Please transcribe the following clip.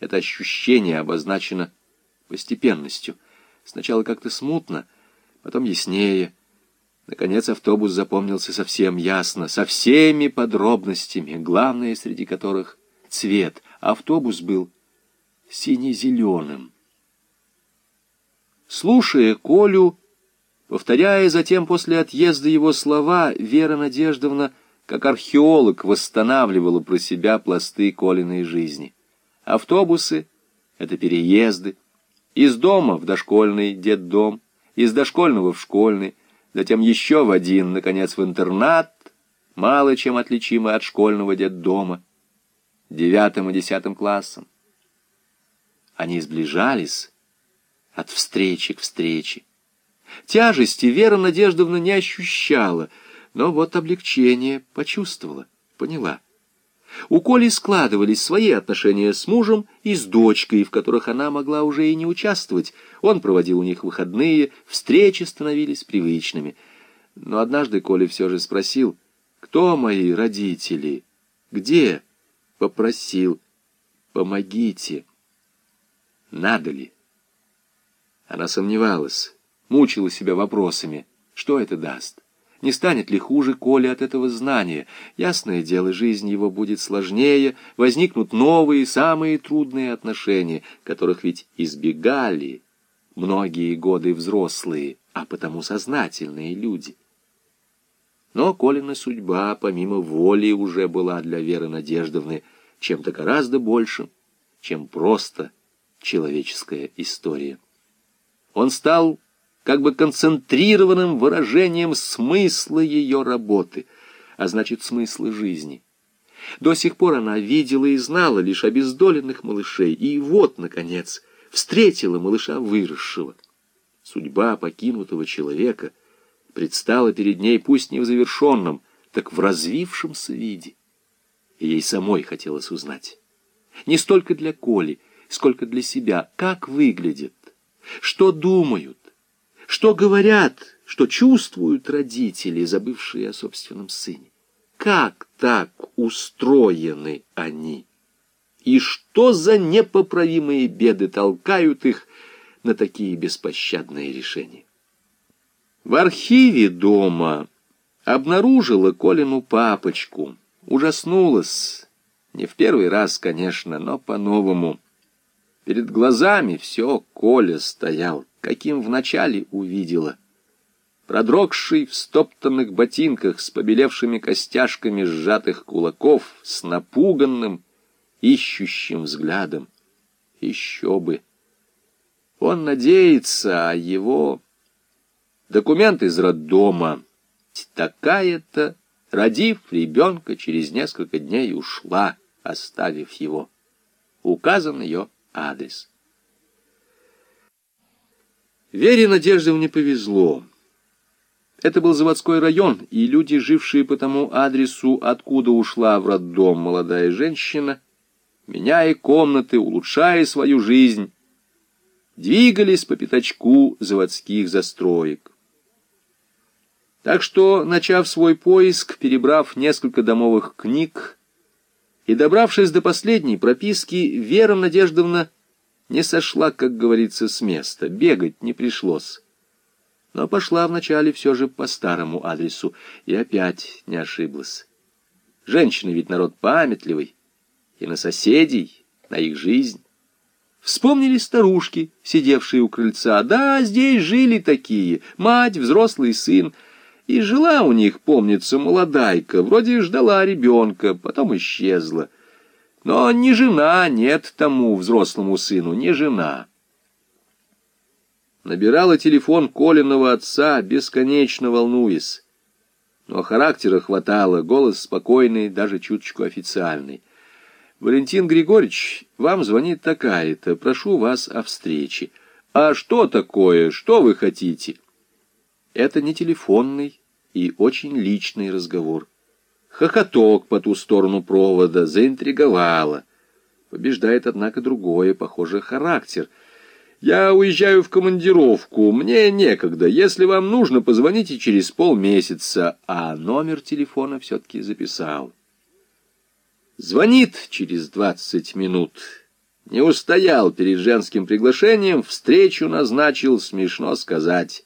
Это ощущение обозначено постепенностью. Сначала как-то смутно, потом яснее. Наконец автобус запомнился совсем ясно, со всеми подробностями, главное среди которых — цвет. Автобус был сине-зеленым. Слушая Колю, повторяя затем после отъезда его слова, Вера Надеждовна, как археолог, восстанавливала про себя пласты Колиной жизни. Автобусы — это переезды. Из дома в дошкольный детдом, из дошкольного в школьный, затем еще в один, наконец, в интернат, мало чем отличимый от школьного детдома, девятым и десятым классом. Они сближались от встречи к встрече. Тяжести Вера Надеждовна не ощущала, но вот облегчение почувствовала, поняла. У Коли складывались свои отношения с мужем и с дочкой, в которых она могла уже и не участвовать. Он проводил у них выходные, встречи становились привычными. Но однажды Коля все же спросил, «Кто мои родители? Где?» Попросил, «Помогите». Надо ли? Она сомневалась, мучила себя вопросами, что это даст. Не станет ли хуже Коля от этого знания? Ясное дело, жизнь его будет сложнее, возникнут новые, самые трудные отношения, которых ведь избегали многие годы взрослые, а потому сознательные люди. Но Колина судьба, помимо воли, уже была для Веры Надеждовны чем-то гораздо большим, чем просто человеческая история. Он стал как бы концентрированным выражением смысла ее работы, а значит, смысла жизни. До сих пор она видела и знала лишь обездоленных малышей, и вот, наконец, встретила малыша выросшего. Судьба покинутого человека предстала перед ней пусть не в завершенном, так в развившемся виде. И ей самой хотелось узнать. Не столько для Коли, сколько для себя, как выглядит, что думают, что говорят, что чувствуют родители, забывшие о собственном сыне? Как так устроены они? И что за непоправимые беды толкают их на такие беспощадные решения? В архиве дома обнаружила Колину папочку. Ужаснулась. Не в первый раз, конечно, но по-новому. Перед глазами все Коля стоял каким вначале увидела. Продрогший в стоптанных ботинках с побелевшими костяшками сжатых кулаков, с напуганным, ищущим взглядом. Еще бы! Он надеется, а его... Документ из роддома. Такая-то, родив ребенка, через несколько дней ушла, оставив его. Указан ее адрес. Вере Надеждовне повезло. Это был заводской район, и люди, жившие по тому адресу, откуда ушла в роддом молодая женщина, меняя комнаты, улучшая свою жизнь, двигались по пятачку заводских застроек. Так что, начав свой поиск, перебрав несколько домовых книг и добравшись до последней прописки, Вера Надеждовна не сошла, как говорится, с места, бегать не пришлось. Но пошла вначале все же по старому адресу и опять не ошиблась. Женщины ведь народ памятливый, и на соседей, на их жизнь. Вспомнили старушки, сидевшие у крыльца. Да, здесь жили такие, мать, взрослый сын. И жила у них, помнится, молодайка, вроде ждала ребенка, потом исчезла. Но не жена, нет тому взрослому сыну, не жена. Набирала телефон Колиного отца, бесконечно волнуясь. Но характера хватало, голос спокойный, даже чуточку официальный. «Валентин Григорьевич, вам звонит такая-то, прошу вас о встрече». «А что такое? Что вы хотите?» Это не телефонный и очень личный разговор. Хохоток по ту сторону провода заинтриговало. Побеждает, однако, другое, похоже, характер. «Я уезжаю в командировку, мне некогда. Если вам нужно, позвоните через полмесяца». А номер телефона все-таки записал. Звонит через двадцать минут. Не устоял перед женским приглашением, встречу назначил, смешно сказать.